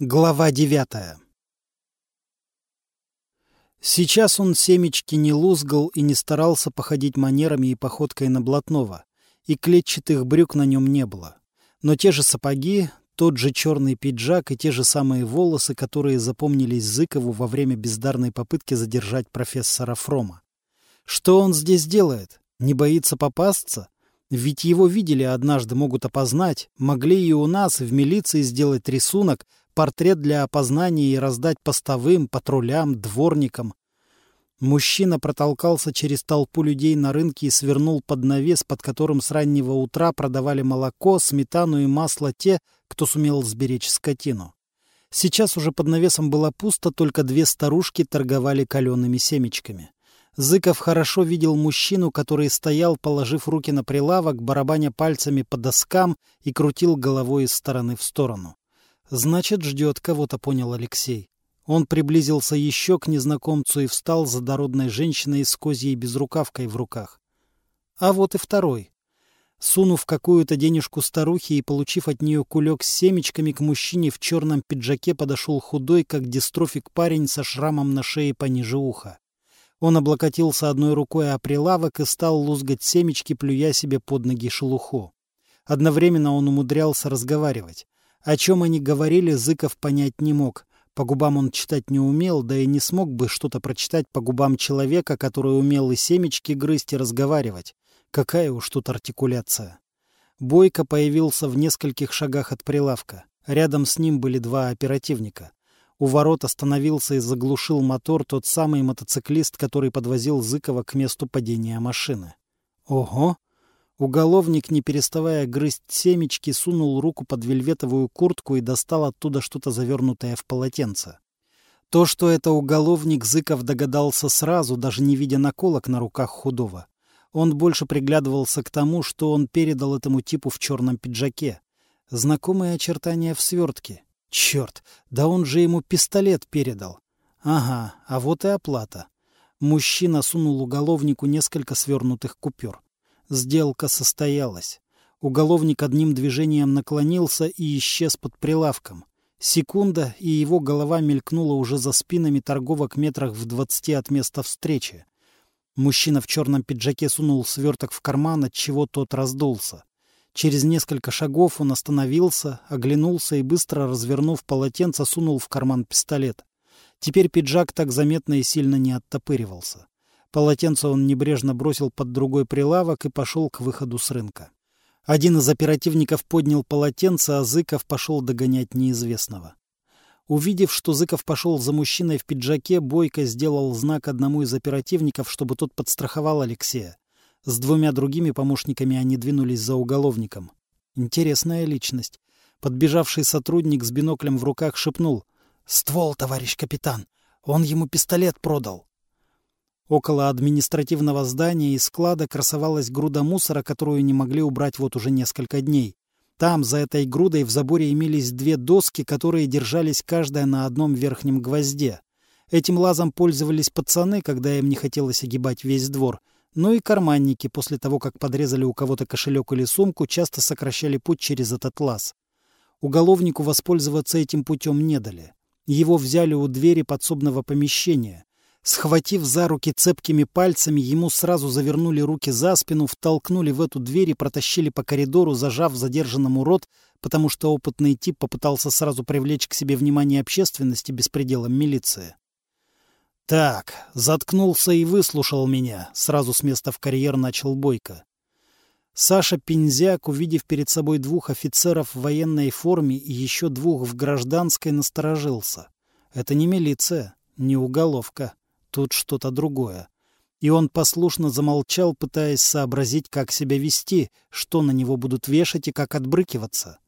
Глава девятая Сейчас он семечки не лузгал и не старался походить манерами и походкой на блатного, и клетчатых брюк на нем не было. Но те же сапоги, тот же черный пиджак и те же самые волосы, которые запомнились Зыкову во время бездарной попытки задержать профессора Фрома. Что он здесь делает? Не боится попасться? Ведь его видели однажды, могут опознать, могли и у нас в милиции сделать рисунок, портрет для опознания и раздать постовым, патрулям, дворникам. Мужчина протолкался через толпу людей на рынке и свернул под навес, под которым с раннего утра продавали молоко, сметану и масло те, кто сумел сберечь скотину. Сейчас уже под навесом было пусто, только две старушки торговали калеными семечками. Зыков хорошо видел мужчину, который стоял, положив руки на прилавок, барабаня пальцами по доскам и крутил головой из стороны в сторону. Значит, ждет кого-то, понял Алексей. Он приблизился еще к незнакомцу и встал за дородной женщиной с козьей безрукавкой в руках. А вот и второй. Сунув какую-то денежку старухе и получив от нее кулек с семечками, к мужчине в черном пиджаке подошел худой, как дистрофик парень со шрамом на шее пониже уха. Он облокотился одной рукой о прилавок и стал лузгать семечки, плюя себе под ноги шелуху. Одновременно он умудрялся разговаривать. О чем они говорили, Зыков понять не мог. По губам он читать не умел, да и не смог бы что-то прочитать по губам человека, который умел и семечки грызть, и разговаривать. Какая уж тут артикуляция. Бойко появился в нескольких шагах от прилавка. Рядом с ним были два оперативника. У ворот остановился и заглушил мотор тот самый мотоциклист, который подвозил Зыкова к месту падения машины. Ого! Уголовник, не переставая грызть семечки, сунул руку под вельветовую куртку и достал оттуда что-то завернутое в полотенце. То, что это уголовник, Зыков догадался сразу, даже не видя наколок на руках худого. Он больше приглядывался к тому, что он передал этому типу в черном пиджаке. Знакомые очертания в свертке. Черт, да он же ему пистолет передал. Ага, а вот и оплата. Мужчина сунул уголовнику несколько свернутых купюр. Сделка состоялась. Уголовник одним движением наклонился и исчез под прилавком. Секунда, и его голова мелькнула уже за спинами торговок метрах в двадцати от места встречи. Мужчина в черном пиджаке сунул сверток в карман, от чего тот раздулся. Через несколько шагов он остановился, оглянулся и, быстро развернув полотенце, сунул в карман пистолет. Теперь пиджак так заметно и сильно не оттопыривался. Полотенце он небрежно бросил под другой прилавок и пошел к выходу с рынка. Один из оперативников поднял полотенце, а Зыков пошел догонять неизвестного. Увидев, что Зыков пошел за мужчиной в пиджаке, Бойко сделал знак одному из оперативников, чтобы тот подстраховал Алексея. С двумя другими помощниками они двинулись за уголовником. Интересная личность. Подбежавший сотрудник с биноклем в руках шепнул. «Ствол, товарищ капитан! Он ему пистолет продал!» Около административного здания и склада красовалась груда мусора, которую не могли убрать вот уже несколько дней. Там, за этой грудой, в заборе имелись две доски, которые держались каждая на одном верхнем гвозде. Этим лазом пользовались пацаны, когда им не хотелось огибать весь двор. Ну и карманники, после того, как подрезали у кого-то кошелек или сумку, часто сокращали путь через этот лаз. Уголовнику воспользоваться этим путем не дали. Его взяли у двери подсобного помещения. Схватив за руки цепкими пальцами, ему сразу завернули руки за спину, втолкнули в эту дверь и протащили по коридору, зажав задержанному рот, потому что опытный тип попытался сразу привлечь к себе внимание общественности беспределом милиции. «Так, заткнулся и выслушал меня», — сразу с места в карьер начал Бойко. Саша Пинзяк, увидев перед собой двух офицеров в военной форме и еще двух в гражданской, насторожился. Это не милиция, не уголовка. Тут что-то другое. И он послушно замолчал, пытаясь сообразить, как себя вести, что на него будут вешать и как отбрыкиваться.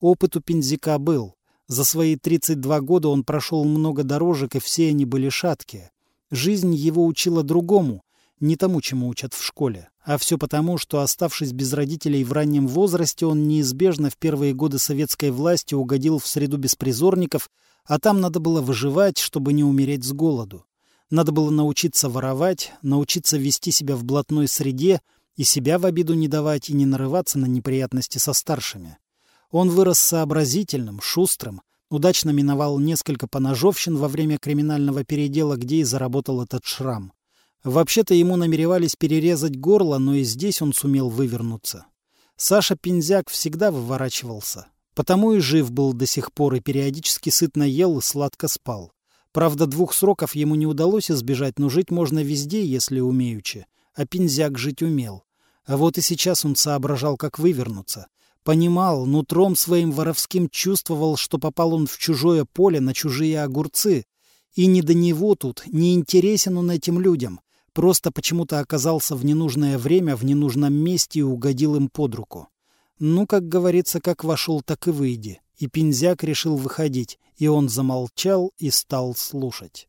Опыт у Пензика был. За свои 32 года он прошел много дорожек, и все они были шаткие. Жизнь его учила другому, не тому, чему учат в школе. А все потому, что, оставшись без родителей в раннем возрасте, он неизбежно в первые годы советской власти угодил в среду беспризорников, а там надо было выживать, чтобы не умереть с голоду. Надо было научиться воровать, научиться вести себя в блатной среде и себя в обиду не давать и не нарываться на неприятности со старшими. Он вырос сообразительным, шустрым. Удачно миновал несколько поножовщин во время криминального передела, где и заработал этот шрам. Вообще-то ему намеревались перерезать горло, но и здесь он сумел вывернуться. Саша Пинзяк всегда выворачивался. Потому и жив был до сих пор, и периодически сытно ел и сладко спал. Правда, двух сроков ему не удалось избежать, но жить можно везде, если умеючи. А Пинзяк жить умел. А вот и сейчас он соображал, как вывернуться. Понимал, нутром своим воровским чувствовал, что попал он в чужое поле на чужие огурцы. И не до него тут, не интересен он этим людям. Просто почему-то оказался в ненужное время, в ненужном месте и угодил им под руку. Ну, как говорится, как вошел, так и выйди. И Пинзяк решил выходить, и он замолчал и стал слушать.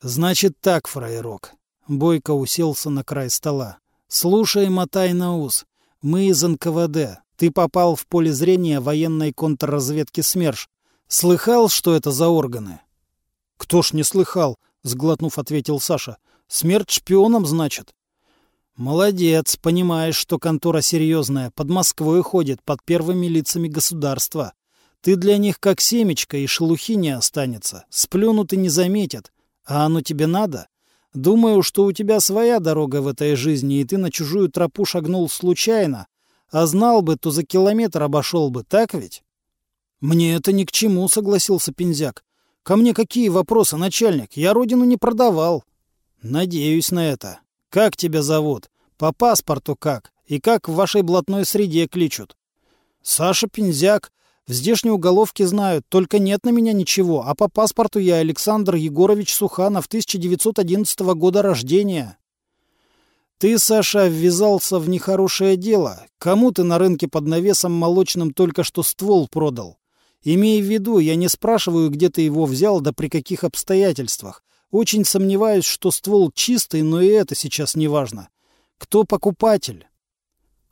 «Значит так, фраерок». Бойко уселся на край стола. «Слушай, мотай на ус. Мы из НКВД. Ты попал в поле зрения военной контрразведки СМЕРШ. Слыхал, что это за органы?» «Кто ж не слыхал?» — сглотнув, ответил Саша. «Смерть шпионам, значит?» «Молодец, понимаешь, что контора серьезная, под Москвой ходит, под первыми лицами государства. Ты для них как семечко, и шелухи не останется. Сплюнут и не заметят. А оно тебе надо? Думаю, что у тебя своя дорога в этой жизни, и ты на чужую тропу шагнул случайно. А знал бы, то за километр обошел бы, так ведь?» «Мне это ни к чему», — согласился Пензяк. «Ко мне какие вопросы, начальник? Я родину не продавал». «Надеюсь на это. Как тебя зовут? По паспорту как? И как в вашей блатной среде кличут? Саша Пензяк. В здешней уголовке знают, только нет на меня ничего, а по паспорту я Александр Егорович Суханов, 1911 года рождения. Ты, Саша, ввязался в нехорошее дело. Кому ты на рынке под навесом молочным только что ствол продал? Имей в виду, я не спрашиваю, где ты его взял, да при каких обстоятельствах. Очень сомневаюсь, что ствол чистый, но и это сейчас не важно. Кто покупатель?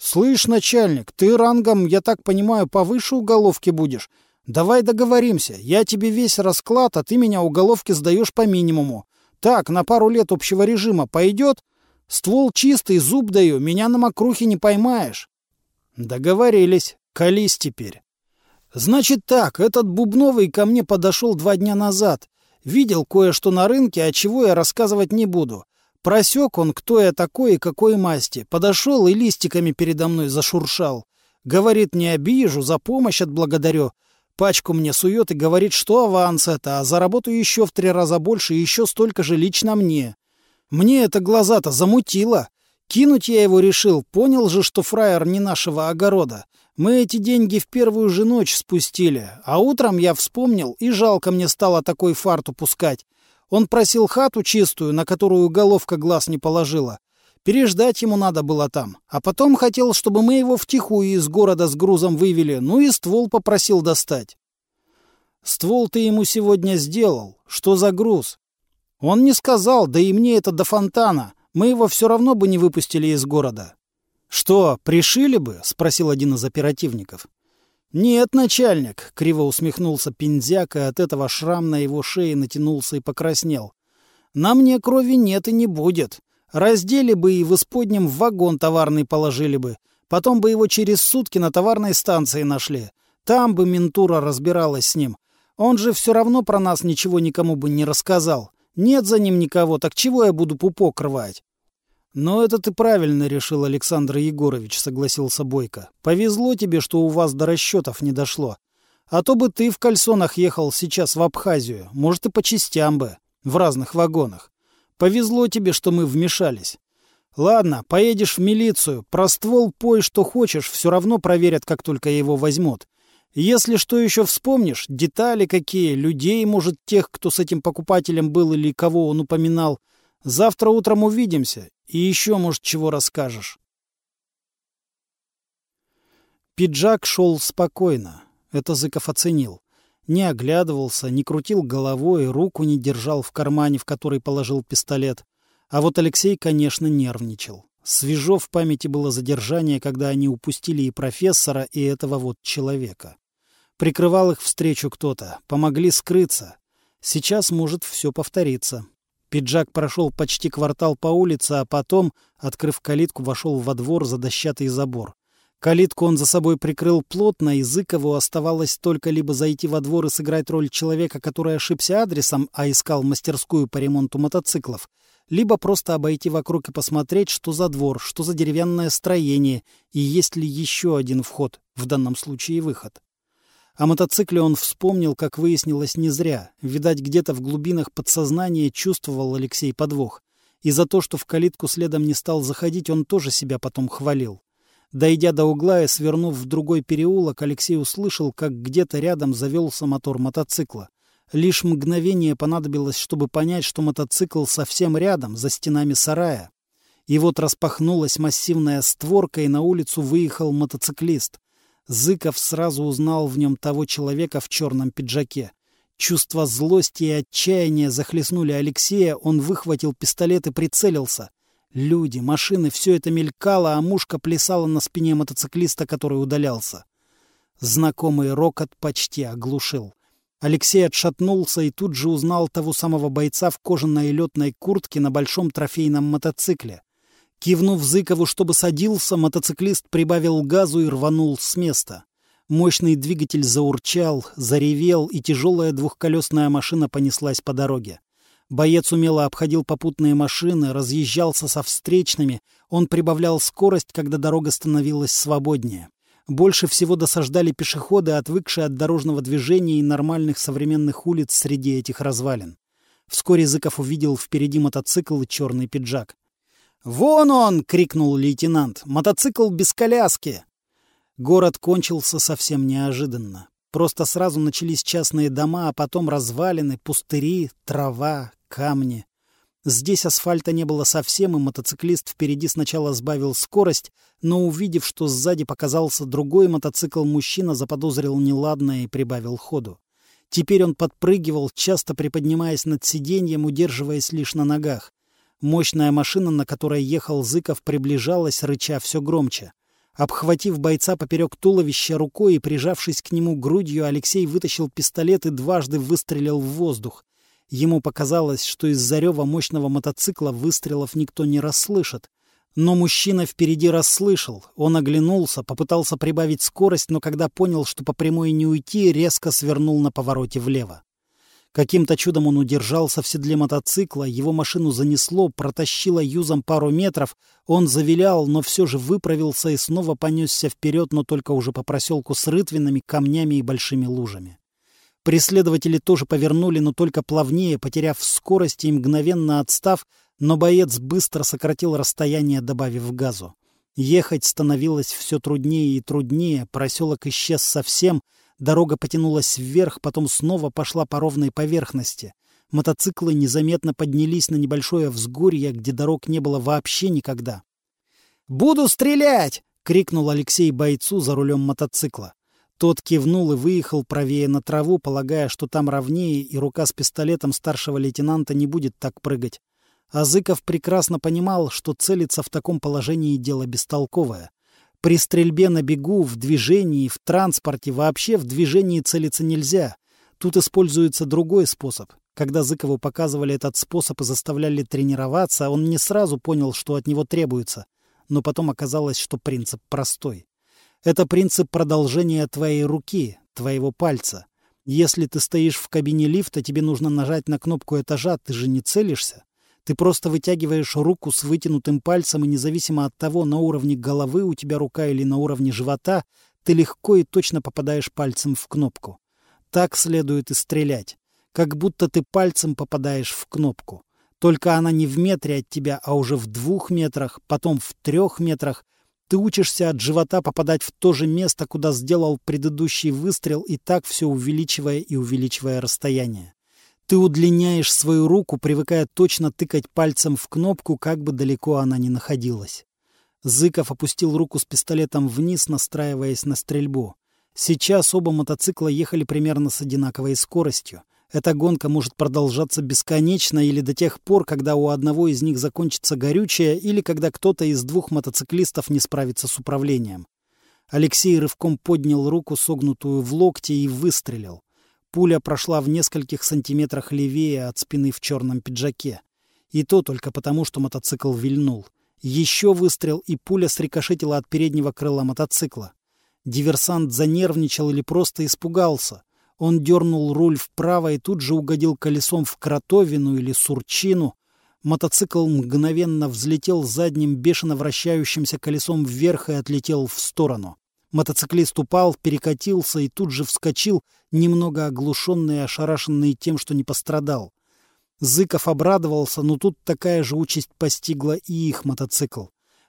Слышь, начальник, ты рангом, я так понимаю, повыше уголовки будешь. Давай договоримся. Я тебе весь расклад, а ты меня уголовки сдаешь по минимуму. Так, на пару лет общего режима пойдет? Ствол чистый, зуб даю, меня на мокрухе не поймаешь. Договорились. Колись теперь. Значит так, этот Бубновый ко мне подошел два дня назад. Видел кое-что на рынке, а чего я рассказывать не буду. Просек он, кто я такой и какой масти. Подошел и листиками передо мной зашуршал. Говорит, не обижу, за помощь отблагодарю. Пачку мне сует и говорит, что аванс это, а заработаю еще в три раза больше и еще столько же лично мне. Мне это глаза-то замутило. Кинуть я его решил, понял же, что фраер не нашего огорода. Мы эти деньги в первую же ночь спустили, а утром я вспомнил, и жалко мне стало такой фарт упускать. Он просил хату чистую, на которую головка глаз не положила. Переждать ему надо было там. А потом хотел, чтобы мы его втихую из города с грузом вывели, ну и ствол попросил достать. Ствол ты ему сегодня сделал. Что за груз? Он не сказал, да и мне это до фонтана. Мы его все равно бы не выпустили из города. «Что, пришили бы?» — спросил один из оперативников. «Нет, начальник», — криво усмехнулся Пиндзяк, и от этого шрам на его шее натянулся и покраснел. «На мне крови нет и не будет. Раздели бы и в исподнем в вагон товарный положили бы. Потом бы его через сутки на товарной станции нашли. Там бы ментура разбиралась с ним. Он же все равно про нас ничего никому бы не рассказал. Нет за ним никого, так чего я буду пупок рвать?» «Но это ты правильно решил, Александр Егорович», — согласился Бойко. «Повезло тебе, что у вас до расчетов не дошло. А то бы ты в кальсонах ехал сейчас в Абхазию, может, и по частям бы, в разных вагонах. Повезло тебе, что мы вмешались. Ладно, поедешь в милицию, про ствол пой, что хочешь, все равно проверят, как только его возьмут. Если что еще вспомнишь, детали какие, людей, может, тех, кто с этим покупателем был или кого он упоминал, Завтра утром увидимся, и еще, может, чего расскажешь. Пиджак шел спокойно. Это Зыков оценил. Не оглядывался, не крутил головой, руку не держал в кармане, в который положил пистолет. А вот Алексей, конечно, нервничал. Свежо в памяти было задержание, когда они упустили и профессора, и этого вот человека. Прикрывал их встречу кто-то, помогли скрыться. Сейчас может все повториться. Пиджак прошел почти квартал по улице, а потом, открыв калитку, вошел во двор за дощатый забор. Калитку он за собой прикрыл плотно, и Зыкову оставалось только либо зайти во двор и сыграть роль человека, который ошибся адресом, а искал мастерскую по ремонту мотоциклов, либо просто обойти вокруг и посмотреть, что за двор, что за деревянное строение, и есть ли еще один вход, в данном случае выход. О мотоцикле он вспомнил, как выяснилось, не зря. Видать, где-то в глубинах подсознания чувствовал Алексей подвох. И за то, что в калитку следом не стал заходить, он тоже себя потом хвалил. Дойдя до угла и свернув в другой переулок, Алексей услышал, как где-то рядом завелся мотор мотоцикла. Лишь мгновение понадобилось, чтобы понять, что мотоцикл совсем рядом, за стенами сарая. И вот распахнулась массивная створка, и на улицу выехал мотоциклист. Зыков сразу узнал в нем того человека в черном пиджаке. Чувство злости и отчаяния захлестнули Алексея, он выхватил пистолет и прицелился. Люди, машины, все это мелькало, а мушка плясала на спине мотоциклиста, который удалялся. Знакомый рокот почти оглушил. Алексей отшатнулся и тут же узнал того самого бойца в кожаной летной куртке на большом трофейном мотоцикле. Кивнув Зыкову, чтобы садился, мотоциклист прибавил газу и рванул с места. Мощный двигатель заурчал, заревел, и тяжелая двухколесная машина понеслась по дороге. Боец умело обходил попутные машины, разъезжался со встречными, он прибавлял скорость, когда дорога становилась свободнее. Больше всего досаждали пешеходы, отвыкшие от дорожного движения и нормальных современных улиц среди этих развалин. Вскоре Зыков увидел впереди мотоцикл и черный пиджак. «Вон он!» — крикнул лейтенант. «Мотоцикл без коляски!» Город кончился совсем неожиданно. Просто сразу начались частные дома, а потом развалины, пустыри, трава, камни. Здесь асфальта не было совсем, и мотоциклист впереди сначала сбавил скорость, но, увидев, что сзади показался другой мотоцикл, мужчина заподозрил неладное и прибавил ходу. Теперь он подпрыгивал, часто приподнимаясь над сиденьем, удерживаясь лишь на ногах. Мощная машина, на которой ехал Зыков, приближалась, рыча все громче. Обхватив бойца поперек туловища рукой и прижавшись к нему грудью, Алексей вытащил пистолет и дважды выстрелил в воздух. Ему показалось, что из-за рева мощного мотоцикла выстрелов никто не расслышит. Но мужчина впереди расслышал. Он оглянулся, попытался прибавить скорость, но когда понял, что по прямой не уйти, резко свернул на повороте влево. Каким-то чудом он удержался в седле мотоцикла, его машину занесло, протащило юзом пару метров, он завилял, но все же выправился и снова понесся вперед, но только уже по проселку с рытвинами, камнями и большими лужами. Преследователи тоже повернули, но только плавнее, потеряв скорость и мгновенно отстав, но боец быстро сократил расстояние, добавив газу. Ехать становилось все труднее и труднее, проселок исчез совсем, дорога потянулась вверх, потом снова пошла по ровной поверхности. Мотоциклы незаметно поднялись на небольшое взгорье, где дорог не было вообще никогда. «Буду стрелять!» — крикнул Алексей бойцу за рулем мотоцикла. Тот кивнул и выехал правее на траву, полагая, что там ровнее, и рука с пистолетом старшего лейтенанта не будет так прыгать. А Зыков прекрасно понимал, что целиться в таком положении дело бестолковое. При стрельбе на бегу, в движении, в транспорте, вообще в движении целиться нельзя. Тут используется другой способ. Когда Зыкову показывали этот способ и заставляли тренироваться, он не сразу понял, что от него требуется. Но потом оказалось, что принцип простой. Это принцип продолжения твоей руки, твоего пальца. Если ты стоишь в кабине лифта, тебе нужно нажать на кнопку этажа, ты же не целишься. Ты просто вытягиваешь руку с вытянутым пальцем, и независимо от того, на уровне головы у тебя рука или на уровне живота, ты легко и точно попадаешь пальцем в кнопку. Так следует и стрелять. Как будто ты пальцем попадаешь в кнопку. Только она не в метре от тебя, а уже в двух метрах, потом в трех метрах, ты учишься от живота попадать в то же место, куда сделал предыдущий выстрел, и так все увеличивая и увеличивая расстояние. Ты удлиняешь свою руку, привыкая точно тыкать пальцем в кнопку, как бы далеко она ни находилась. Зыков опустил руку с пистолетом вниз, настраиваясь на стрельбу. Сейчас оба мотоцикла ехали примерно с одинаковой скоростью. Эта гонка может продолжаться бесконечно или до тех пор, когда у одного из них закончится горючее, или когда кто-то из двух мотоциклистов не справится с управлением. Алексей рывком поднял руку, согнутую в локте, и выстрелил. Пуля прошла в нескольких сантиметрах левее от спины в черном пиджаке. И то только потому, что мотоцикл вильнул. Еще выстрел, и пуля срикошетила от переднего крыла мотоцикла. Диверсант занервничал или просто испугался. Он дернул руль вправо и тут же угодил колесом в кротовину или сурчину. Мотоцикл мгновенно взлетел задним бешено вращающимся колесом вверх и отлетел в сторону. Мотоциклист упал, перекатился и тут же вскочил, немного оглушенный и ошарашенный тем, что не пострадал. Зыков обрадовался, но тут такая же участь постигла и их мотоцикл.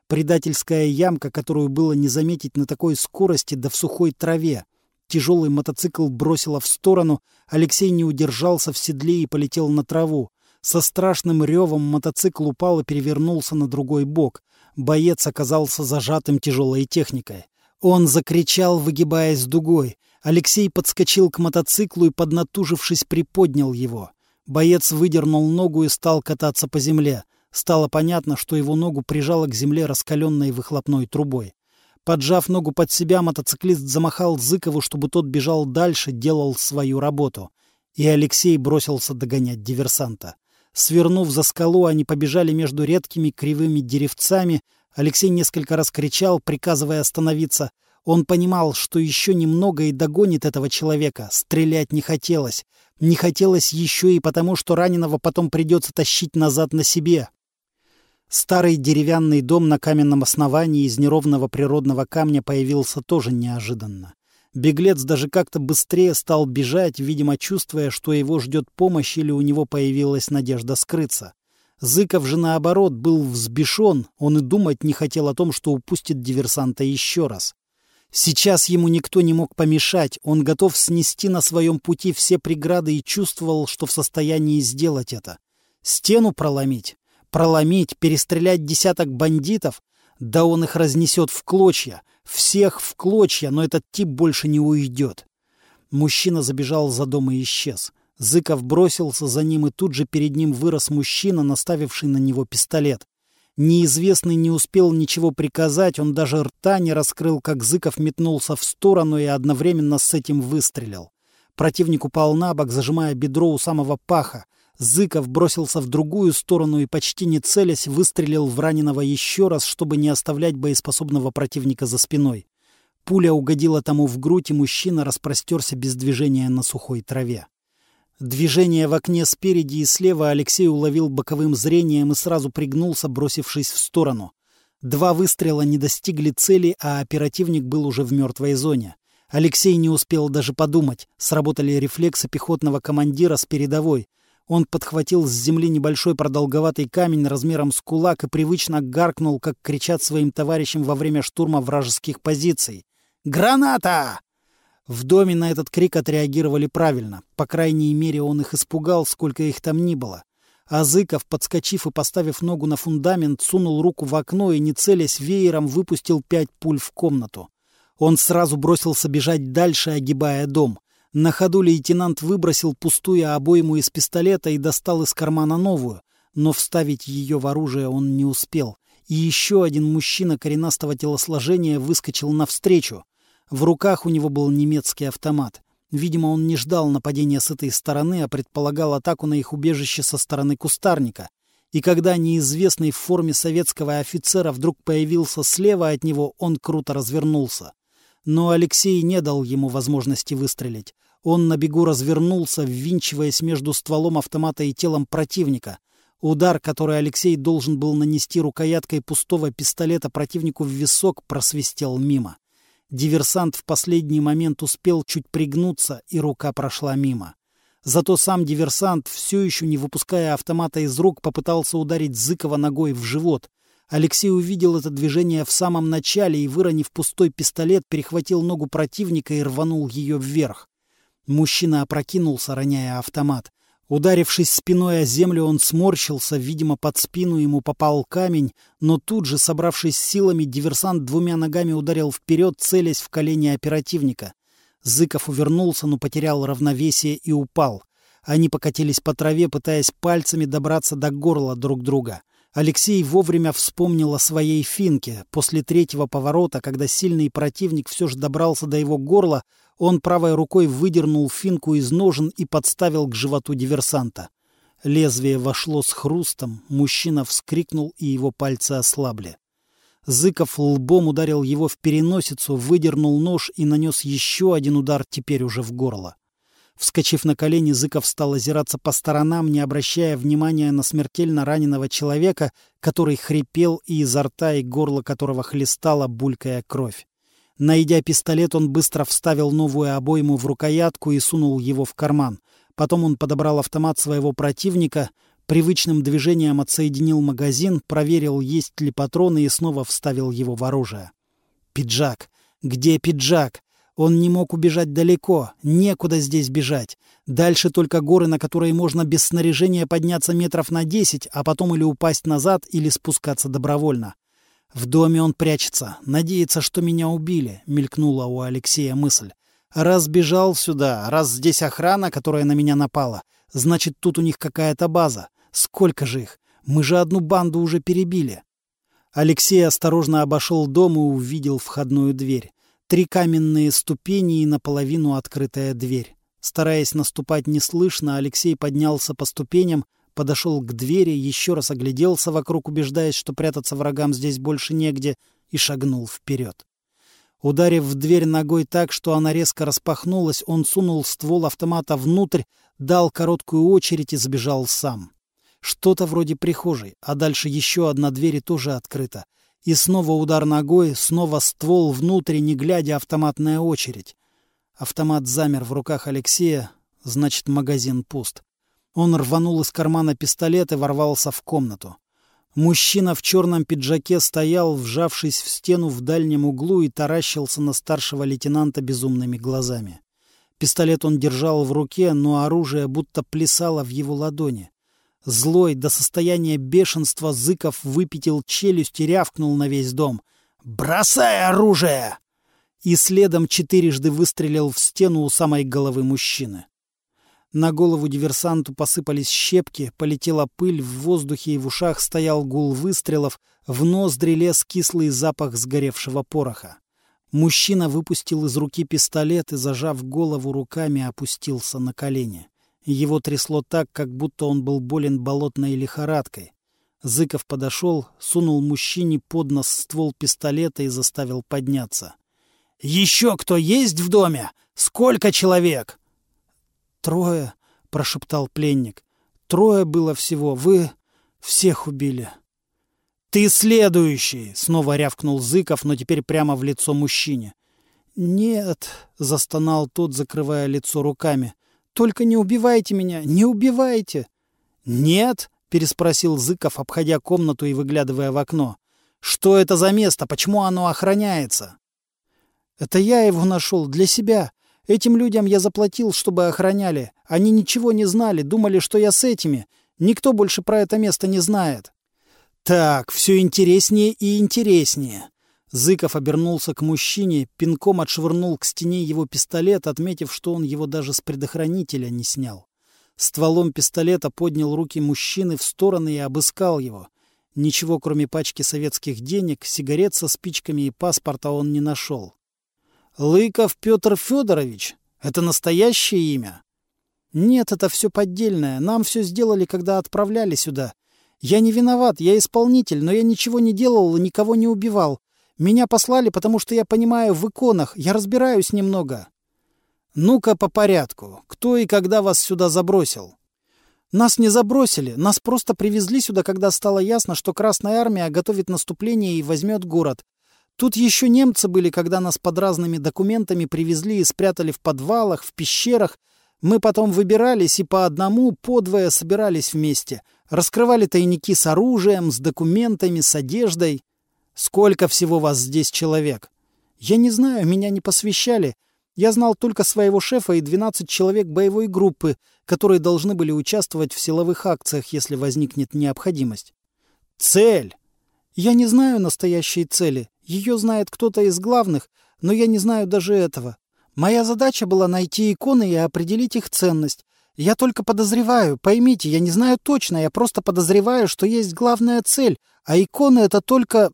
Предательская ямка, которую было не заметить на такой скорости да в сухой траве. Тяжелый мотоцикл бросило в сторону, Алексей не удержался в седле и полетел на траву. Со страшным ревом мотоцикл упал и перевернулся на другой бок. Боец оказался зажатым тяжелой техникой. Он закричал, выгибаясь дугой. Алексей подскочил к мотоциклу и, поднатужившись, приподнял его. Боец выдернул ногу и стал кататься по земле. Стало понятно, что его ногу прижало к земле раскаленной выхлопной трубой. Поджав ногу под себя, мотоциклист замахал Зыкову, чтобы тот бежал дальше, делал свою работу. И Алексей бросился догонять диверсанта. Свернув за скалу, они побежали между редкими кривыми деревцами, Алексей несколько раз кричал, приказывая остановиться. Он понимал, что еще немного и догонит этого человека. Стрелять не хотелось. Не хотелось еще и потому, что раненого потом придется тащить назад на себе. Старый деревянный дом на каменном основании из неровного природного камня появился тоже неожиданно. Беглец даже как-то быстрее стал бежать, видимо, чувствуя, что его ждет помощь или у него появилась надежда скрыться. Зыков же, наоборот, был взбешен, он и думать не хотел о том, что упустит диверсанта еще раз. Сейчас ему никто не мог помешать, он готов снести на своем пути все преграды и чувствовал, что в состоянии сделать это. Стену проломить, проломить, перестрелять десяток бандитов, да он их разнесет в клочья, всех в клочья, но этот тип больше не уйдет. Мужчина забежал за дом и исчез. Зыков бросился за ним, и тут же перед ним вырос мужчина, наставивший на него пистолет. Неизвестный не успел ничего приказать, он даже рта не раскрыл, как Зыков метнулся в сторону и одновременно с этим выстрелил. Противник упал на бок, зажимая бедро у самого паха. Зыков бросился в другую сторону и, почти не целясь, выстрелил в раненого еще раз, чтобы не оставлять боеспособного противника за спиной. Пуля угодила тому в грудь, и мужчина распростерся без движения на сухой траве. Движение в окне спереди и слева Алексей уловил боковым зрением и сразу пригнулся, бросившись в сторону. Два выстрела не достигли цели, а оперативник был уже в мертвой зоне. Алексей не успел даже подумать. Сработали рефлексы пехотного командира с передовой. Он подхватил с земли небольшой продолговатый камень размером с кулак и привычно гаркнул, как кричат своим товарищам во время штурма вражеских позиций. «Граната!» В доме на этот крик отреагировали правильно. По крайней мере, он их испугал, сколько их там ни было. А Зыков, подскочив и поставив ногу на фундамент, сунул руку в окно и, не целясь веером, выпустил пять пуль в комнату. Он сразу бросился бежать дальше, огибая дом. На ходу лейтенант выбросил пустую обойму из пистолета и достал из кармана новую, но вставить ее в оружие он не успел. И еще один мужчина коренастого телосложения выскочил навстречу. В руках у него был немецкий автомат. Видимо, он не ждал нападения с этой стороны, а предполагал атаку на их убежище со стороны кустарника. И когда неизвестный в форме советского офицера вдруг появился слева от него, он круто развернулся. Но Алексей не дал ему возможности выстрелить. Он на бегу развернулся, ввинчиваясь между стволом автомата и телом противника. Удар, который Алексей должен был нанести рукояткой пустого пистолета противнику в висок, просвистел мимо. Диверсант в последний момент успел чуть пригнуться, и рука прошла мимо. Зато сам диверсант, все еще не выпуская автомата из рук, попытался ударить Зыкова ногой в живот. Алексей увидел это движение в самом начале и, выронив пустой пистолет, перехватил ногу противника и рванул ее вверх. Мужчина опрокинулся, роняя автомат. Ударившись спиной о землю, он сморщился, видимо, под спину ему попал камень, но тут же, собравшись силами, диверсант двумя ногами ударил вперед, целясь в колени оперативника. Зыков увернулся, но потерял равновесие и упал. Они покатились по траве, пытаясь пальцами добраться до горла друг друга. Алексей вовремя вспомнил о своей финке. После третьего поворота, когда сильный противник все же добрался до его горла, он правой рукой выдернул финку из ножен и подставил к животу диверсанта. Лезвие вошло с хрустом, мужчина вскрикнул, и его пальцы ослабли. Зыков лбом ударил его в переносицу, выдернул нож и нанес еще один удар, теперь уже в горло. Вскочив на колени, Зыков стал озираться по сторонам, не обращая внимания на смертельно раненого человека, который хрипел и изо рта и горла которого хлестала, булькая кровь. Найдя пистолет, он быстро вставил новую обойму в рукоятку и сунул его в карман. Потом он подобрал автомат своего противника, привычным движением отсоединил магазин, проверил, есть ли патроны и снова вставил его в оружие. «Пиджак! Где пиджак?» Он не мог убежать далеко, некуда здесь бежать. Дальше только горы, на которые можно без снаряжения подняться метров на десять, а потом или упасть назад, или спускаться добровольно. В доме он прячется, надеется, что меня убили, мелькнула у Алексея мысль. Раз бежал сюда, раз здесь охрана, которая на меня напала, значит, тут у них какая-то база. Сколько же их? Мы же одну банду уже перебили. Алексей осторожно обошел дом и увидел входную дверь. Три каменные ступени и наполовину открытая дверь. Стараясь наступать неслышно, Алексей поднялся по ступеням, подошел к двери, еще раз огляделся вокруг, убеждаясь, что прятаться врагам здесь больше негде, и шагнул вперед. Ударив в дверь ногой так, что она резко распахнулась, он сунул ствол автомата внутрь, дал короткую очередь и сбежал сам. Что-то вроде прихожей, а дальше еще одна дверь и тоже открыта. И снова удар ногой, снова ствол внутрь, не глядя, автоматная очередь. Автомат замер в руках Алексея, значит, магазин пуст. Он рванул из кармана пистолет и ворвался в комнату. Мужчина в черном пиджаке стоял, вжавшись в стену в дальнем углу и таращился на старшего лейтенанта безумными глазами. Пистолет он держал в руке, но оружие будто плясало в его ладони. Злой до состояния бешенства Зыков выпятил челюсть и рявкнул на весь дом. «Бросай оружие!» И следом четырежды выстрелил в стену у самой головы мужчины. На голову диверсанту посыпались щепки, полетела пыль, в воздухе и в ушах стоял гул выстрелов, в ноздри лез кислый запах сгоревшего пороха. Мужчина выпустил из руки пистолет и, зажав голову руками, опустился на колени. Его трясло так, как будто он был болен болотной лихорадкой. Зыков подошел, сунул мужчине под нос ствол пистолета и заставил подняться. «Еще кто есть в доме? Сколько человек?» «Трое», — прошептал пленник. «Трое было всего. Вы всех убили». «Ты следующий!» — снова рявкнул Зыков, но теперь прямо в лицо мужчине. «Нет», — застонал тот, закрывая лицо руками. Только не убивайте меня, не убивайте!» «Нет?» — переспросил Зыков, обходя комнату и выглядывая в окно. «Что это за место? Почему оно охраняется?» «Это я его нашел для себя. Этим людям я заплатил, чтобы охраняли. Они ничего не знали, думали, что я с этими. Никто больше про это место не знает». «Так, все интереснее и интереснее. Зыков обернулся к мужчине, пинком отшвырнул к стене его пистолет, отметив, что он его даже с предохранителя не снял. Стволом пистолета поднял руки мужчины в стороны и обыскал его. Ничего, кроме пачки советских денег, сигарет со спичками и паспорта он не нашел. «Лыков Петр Федорович? Это настоящее имя?» «Нет, это все поддельное. Нам все сделали, когда отправляли сюда. Я не виноват, я исполнитель, но я ничего не делал и никого не убивал. Меня послали, потому что я понимаю в иконах, я разбираюсь немного. Ну-ка по порядку. Кто и когда вас сюда забросил? Нас не забросили, нас просто привезли сюда, когда стало ясно, что Красная Армия готовит наступление и возьмет город. Тут еще немцы были, когда нас под разными документами привезли и спрятали в подвалах, в пещерах. Мы потом выбирались и по одному, подвое собирались вместе. Раскрывали тайники с оружием, с документами, с одеждой. Сколько всего вас здесь человек? Я не знаю, меня не посвящали. Я знал только своего шефа и 12 человек боевой группы, которые должны были участвовать в силовых акциях, если возникнет необходимость. Цель! Я не знаю настоящей цели. Ее знает кто-то из главных, но я не знаю даже этого. Моя задача была найти иконы и определить их ценность. Я только подозреваю, поймите, я не знаю точно, я просто подозреваю, что есть главная цель, а иконы — это только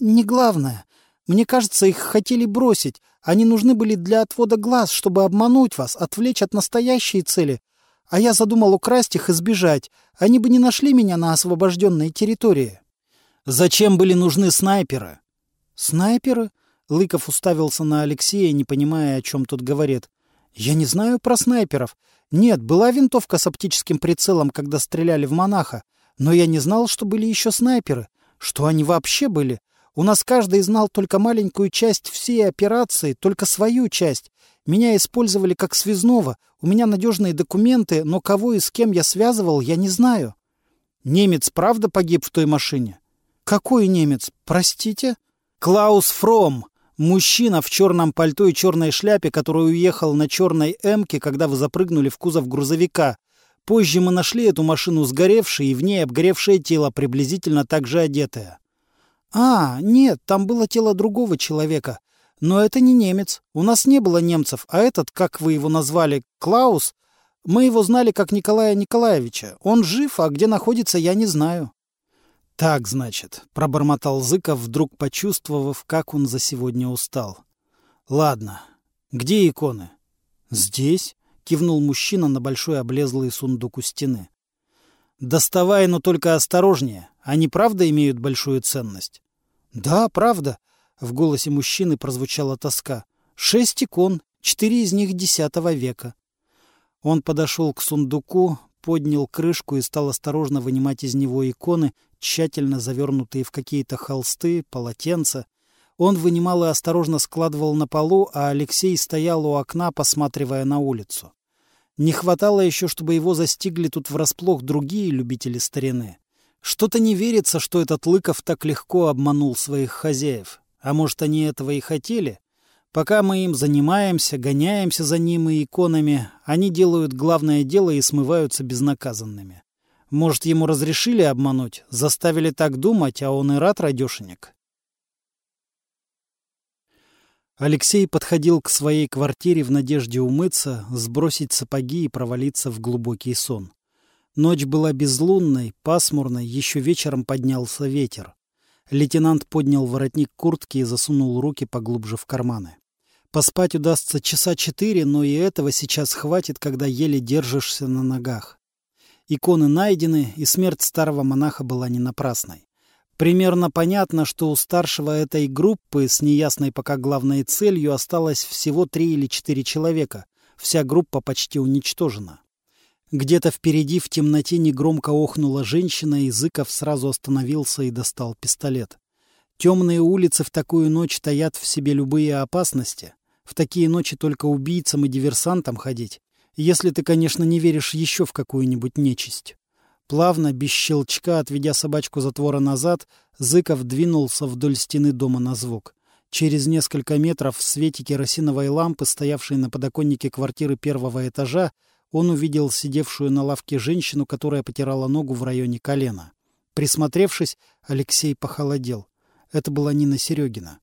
не главное. Мне кажется, их хотели бросить. Они нужны были для отвода глаз, чтобы обмануть вас, отвлечь от настоящей цели. А я задумал украсть их и сбежать. Они бы не нашли меня на освобожденной территории. Зачем были нужны снайперы? Снайперы? Лыков уставился на Алексея, не понимая, о чем тут говорит. Я не знаю про снайперов. Нет, была винтовка с оптическим прицелом, когда стреляли в монаха. Но я не знал, что были еще снайперы. Что они вообще были? У нас каждый знал только маленькую часть всей операции, только свою часть. Меня использовали как связного. У меня надежные документы, но кого и с кем я связывал, я не знаю. Немец правда погиб в той машине? Какой немец? Простите? Клаус Фром. Мужчина в черном пальто и черной шляпе, который уехал на черной «Эмке», когда вы запрыгнули в кузов грузовика. Позже мы нашли эту машину сгоревшей и в ней обгоревшее тело, приблизительно так же одетое. А, нет, там было тело другого человека. Но это не немец. У нас не было немцев, а этот, как вы его назвали, Клаус, мы его знали как Николая Николаевича. Он жив, а где находится, я не знаю. «Так, значит», — пробормотал Зыков, вдруг почувствовав, как он за сегодня устал. «Ладно. Где иконы?» «Здесь», — кивнул мужчина на большой облезлый сундук у стены. «Доставай, но только осторожнее. Они правда имеют большую ценность?» «Да, правда», — в голосе мужчины прозвучала тоска. «Шесть икон, четыре из них десятого века». Он подошел к сундуку, поднял крышку и стал осторожно вынимать из него иконы, тщательно завернутые в какие-то холсты, полотенца. Он вынимал и осторожно складывал на полу, а Алексей стоял у окна, посматривая на улицу. Не хватало еще, чтобы его застигли тут врасплох другие любители старины. Что-то не верится, что этот Лыков так легко обманул своих хозяев. А может, они этого и хотели? Пока мы им занимаемся, гоняемся за ним и иконами, они делают главное дело и смываются безнаказанными. Может, ему разрешили обмануть, заставили так думать, а он и рад, радешенек. Алексей подходил к своей квартире в надежде умыться, сбросить сапоги и провалиться в глубокий сон. Ночь была безлунной, пасмурной, еще вечером поднялся ветер. Лейтенант поднял воротник куртки и засунул руки поглубже в карманы. Поспать удастся часа четыре, но и этого сейчас хватит, когда еле держишься на ногах. Иконы найдены, и смерть старого монаха была не напрасной. Примерно понятно, что у старшего этой группы с неясной пока главной целью осталось всего три или четыре человека. Вся группа почти уничтожена. Где-то впереди в темноте негромко охнула женщина, и Зыков сразу остановился и достал пистолет. Темные улицы в такую ночь таят в себе любые опасности. В такие ночи только убийцам и диверсантам ходить. Если ты, конечно, не веришь еще в какую-нибудь нечисть. Плавно, без щелчка, отведя собачку затвора назад, Зыков двинулся вдоль стены дома на звук. Через несколько метров в свете керосиновой лампы, стоявшей на подоконнике квартиры первого этажа, он увидел сидевшую на лавке женщину, которая потирала ногу в районе колена. Присмотревшись, Алексей похолодел. Это была Нина Серегина.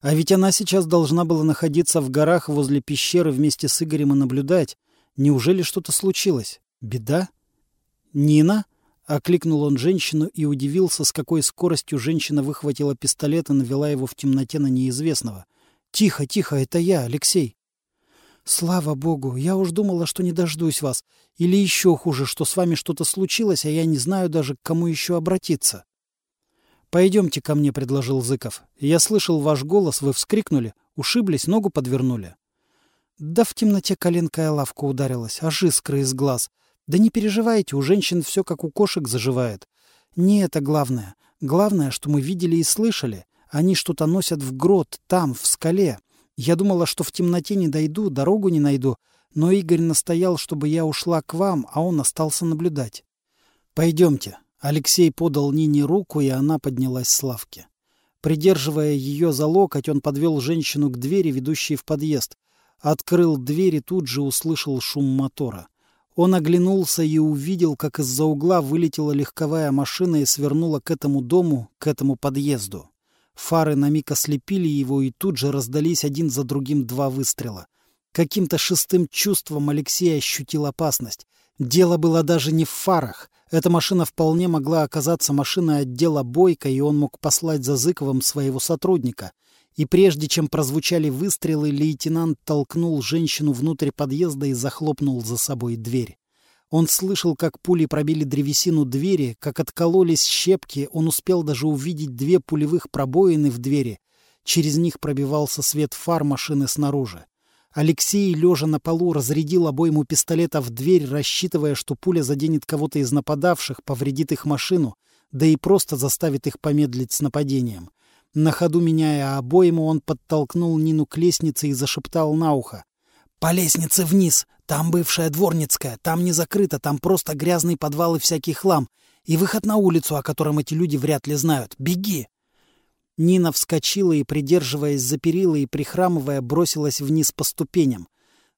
А ведь она сейчас должна была находиться в горах возле пещеры вместе с Игорем и наблюдать. Неужели что-то случилось? Беда? «Нина?» — окликнул он женщину и удивился, с какой скоростью женщина выхватила пистолет и навела его в темноте на неизвестного. «Тихо, тихо, это я, Алексей». «Слава богу, я уж думала, что не дождусь вас. Или еще хуже, что с вами что-то случилось, а я не знаю даже, к кому еще обратиться». «Пойдемте ко мне», — предложил Зыков. «Я слышал ваш голос, вы вскрикнули, ушиблись, ногу подвернули». Да в темноте коленкая лавка ударилась, аж искры из глаз. Да не переживайте, у женщин все как у кошек заживает. Не это главное. Главное, что мы видели и слышали. Они что-то носят в грот, там, в скале. Я думала, что в темноте не дойду, дорогу не найду, но Игорь настоял, чтобы я ушла к вам, а он остался наблюдать. «Пойдемте». Алексей подал Нине руку, и она поднялась с лавки. Придерживая ее за локоть, он подвел женщину к двери, ведущей в подъезд. Открыл дверь и тут же услышал шум мотора. Он оглянулся и увидел, как из-за угла вылетела легковая машина и свернула к этому дому, к этому подъезду. Фары на миг ослепили его, и тут же раздались один за другим два выстрела. Каким-то шестым чувством Алексей ощутил опасность. Дело было даже не в фарах. Эта машина вполне могла оказаться машиной отдела Бойко, и он мог послать за Зыковым своего сотрудника. И прежде чем прозвучали выстрелы, лейтенант толкнул женщину внутрь подъезда и захлопнул за собой дверь. Он слышал, как пули пробили древесину двери, как откололись щепки, он успел даже увидеть две пулевых пробоины в двери. Через них пробивался свет фар машины снаружи. Алексей, лежа на полу, разрядил обойму пистолета в дверь, рассчитывая, что пуля заденет кого-то из нападавших, повредит их машину, да и просто заставит их помедлить с нападением. На ходу меняя обойму, он подтолкнул Нину к лестнице и зашептал на ухо. «По лестнице вниз! Там бывшая дворницкая, там не закрыто, там просто грязный подвал и всякий хлам. И выход на улицу, о котором эти люди вряд ли знают. Беги!» Нина вскочила и, придерживаясь за перила и прихрамывая, бросилась вниз по ступеням.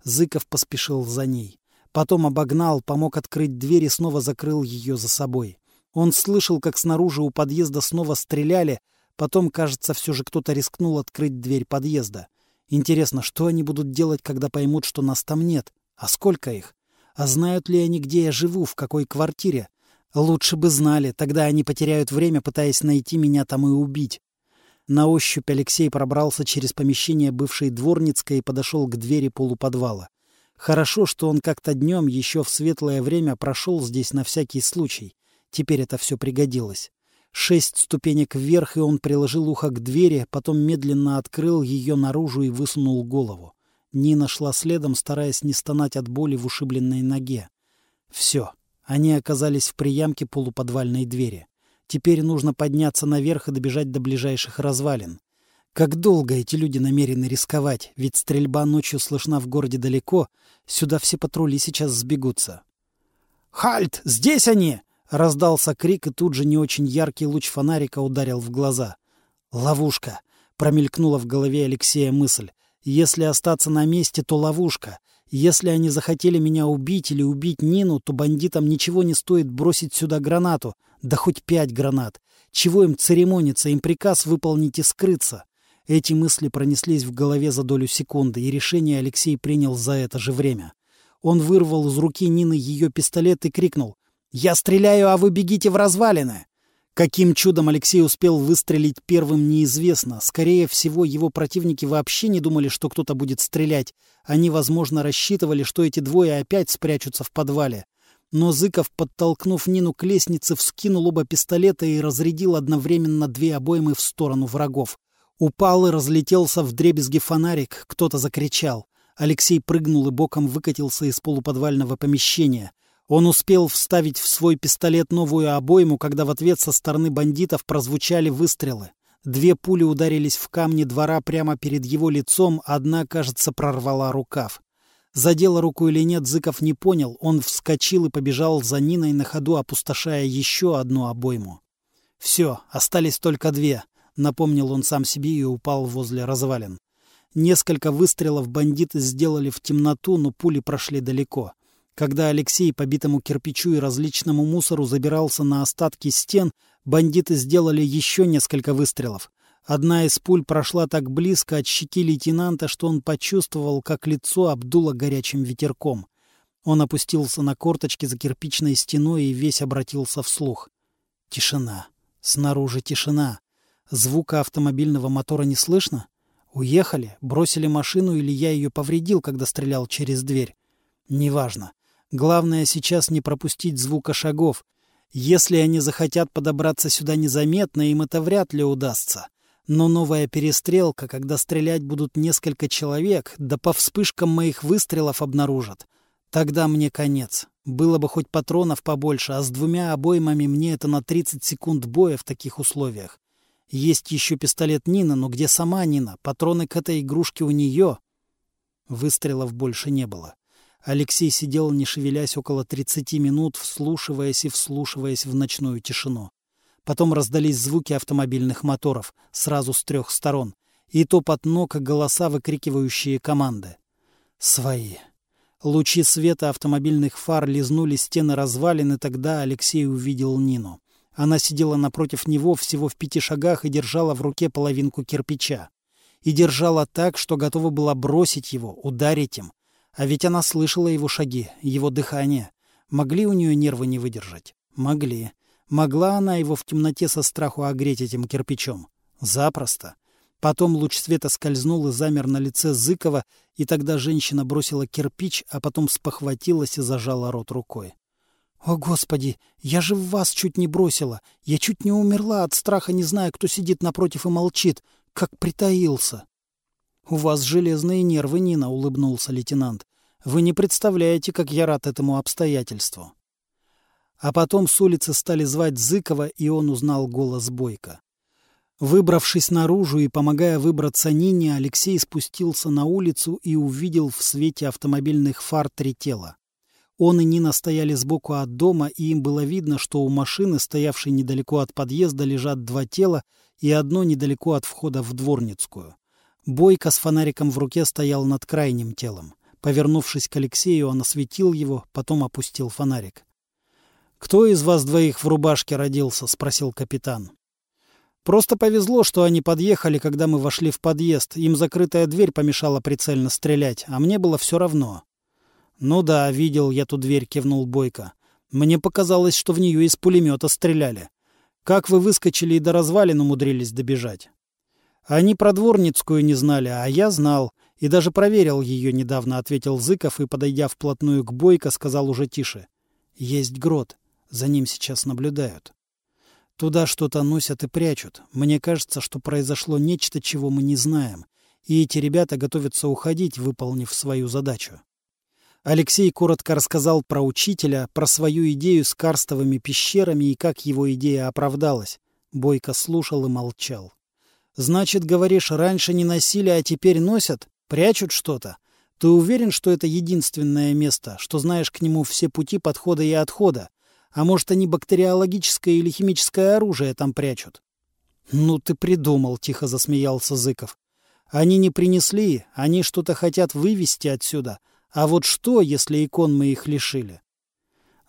Зыков поспешил за ней. Потом обогнал, помог открыть дверь и снова закрыл ее за собой. Он слышал, как снаружи у подъезда снова стреляли, потом, кажется, все же кто-то рискнул открыть дверь подъезда. Интересно, что они будут делать, когда поймут, что нас там нет? А сколько их? А знают ли они, где я живу, в какой квартире? Лучше бы знали, тогда они потеряют время, пытаясь найти меня там и убить. На ощупь Алексей пробрался через помещение бывшей дворницкой и подошел к двери полуподвала. Хорошо, что он как-то днем еще в светлое время прошел здесь на всякий случай. Теперь это все пригодилось. Шесть ступенек вверх, и он приложил ухо к двери, потом медленно открыл ее наружу и высунул голову. Нина шла следом, стараясь не стонать от боли в ушибленной ноге. Все. Они оказались в приямке полуподвальной двери. Теперь нужно подняться наверх и добежать до ближайших развалин. Как долго эти люди намерены рисковать, ведь стрельба ночью слышна в городе далеко, сюда все патрули сейчас сбегутся. «Хальт! Здесь они!» — раздался крик, и тут же не очень яркий луч фонарика ударил в глаза. «Ловушка!» — промелькнула в голове Алексея мысль. «Если остаться на месте, то ловушка. Если они захотели меня убить или убить Нину, то бандитам ничего не стоит бросить сюда гранату, да хоть пять гранат. Чего им церемониться, им приказ выполнить и скрыться. Эти мысли пронеслись в голове за долю секунды, и решение Алексей принял за это же время. Он вырвал из руки Нины ее пистолет и крикнул «Я стреляю, а вы бегите в развалины!» Каким чудом Алексей успел выстрелить первым, неизвестно. Скорее всего, его противники вообще не думали, что кто-то будет стрелять. Они, возможно, рассчитывали, что эти двое опять спрячутся в подвале. Но Зыков, подтолкнув Нину к лестнице, вскинул оба пистолета и разрядил одновременно две обоймы в сторону врагов. Упал и разлетелся в дребезги фонарик, кто-то закричал. Алексей прыгнул и боком выкатился из полуподвального помещения. Он успел вставить в свой пистолет новую обойму, когда в ответ со стороны бандитов прозвучали выстрелы. Две пули ударились в камни двора прямо перед его лицом, одна, кажется, прорвала рукав. Задела руку или нет, Зыков не понял. Он вскочил и побежал за Ниной на ходу, опустошая еще одну обойму. «Все, остались только две», — напомнил он сам себе и упал возле развалин. Несколько выстрелов бандиты сделали в темноту, но пули прошли далеко. Когда Алексей по битому кирпичу и различному мусору забирался на остатки стен, бандиты сделали еще несколько выстрелов. Одна из пуль прошла так близко от щеки лейтенанта, что он почувствовал, как лицо обдуло горячим ветерком. Он опустился на корточки за кирпичной стеной и весь обратился вслух. Тишина. Снаружи тишина. Звука автомобильного мотора не слышно? Уехали, бросили машину или я ее повредил, когда стрелял через дверь? Неважно. Главное сейчас не пропустить звука шагов. Если они захотят подобраться сюда незаметно, им это вряд ли удастся. Но новая перестрелка, когда стрелять будут несколько человек, да по вспышкам моих выстрелов обнаружат. Тогда мне конец. Было бы хоть патронов побольше, а с двумя обоймами мне это на 30 секунд боя в таких условиях. Есть еще пистолет Нина, но где сама Нина? Патроны к этой игрушке у нее. Выстрелов больше не было. Алексей сидел, не шевелясь, около тридцати минут, вслушиваясь и вслушиваясь в ночную тишину. Потом раздались звуки автомобильных моторов, сразу с трех сторон, и топот ног голоса, выкрикивающие команды. «Свои!» Лучи света автомобильных фар лизнули стены развалин, и тогда Алексей увидел Нину. Она сидела напротив него всего в пяти шагах и держала в руке половинку кирпича. И держала так, что готова была бросить его, ударить им, а ведь она слышала его шаги, его дыхание. Могли у нее нервы не выдержать? Могли. Могла она его в темноте со страху огреть этим кирпичом? Запросто. Потом луч света скользнул и замер на лице Зыкова, и тогда женщина бросила кирпич, а потом спохватилась и зажала рот рукой. «О, Господи, я же в вас чуть не бросила. Я чуть не умерла от страха, не зная, кто сидит напротив и молчит. Как притаился!» «У вас железные нервы, Нина», — улыбнулся лейтенант. «Вы не представляете, как я рад этому обстоятельству». А потом с улицы стали звать Зыкова, и он узнал голос Бойко. Выбравшись наружу и помогая выбраться Нине, Алексей спустился на улицу и увидел в свете автомобильных фар три тела. Он и Нина стояли сбоку от дома, и им было видно, что у машины, стоявшей недалеко от подъезда, лежат два тела и одно недалеко от входа в Дворницкую. Бойко с фонариком в руке стоял над крайним телом. Повернувшись к Алексею, он осветил его, потом опустил фонарик. «Кто из вас двоих в рубашке родился?» — спросил капитан. «Просто повезло, что они подъехали, когда мы вошли в подъезд. Им закрытая дверь помешала прицельно стрелять, а мне было все равно». «Ну да, видел я ту дверь», — кивнул Бойко. «Мне показалось, что в нее из пулемета стреляли. Как вы выскочили и до развалин умудрились добежать?» «Они про Дворницкую не знали, а я знал. И даже проверил ее недавно», — ответил Зыков и, подойдя вплотную к Бойко, сказал уже тише. «Есть грот. За ним сейчас наблюдают. Туда что-то носят и прячут. Мне кажется, что произошло нечто, чего мы не знаем. И эти ребята готовятся уходить, выполнив свою задачу. Алексей коротко рассказал про учителя, про свою идею с карстовыми пещерами и как его идея оправдалась. Бойко слушал и молчал. «Значит, говоришь, раньше не носили, а теперь носят? Прячут что-то? Ты уверен, что это единственное место, что знаешь к нему все пути подхода и отхода? А может, они бактериологическое или химическое оружие там прячут? — Ну ты придумал, — тихо засмеялся Зыков. — Они не принесли, они что-то хотят вывести отсюда. А вот что, если икон мы их лишили?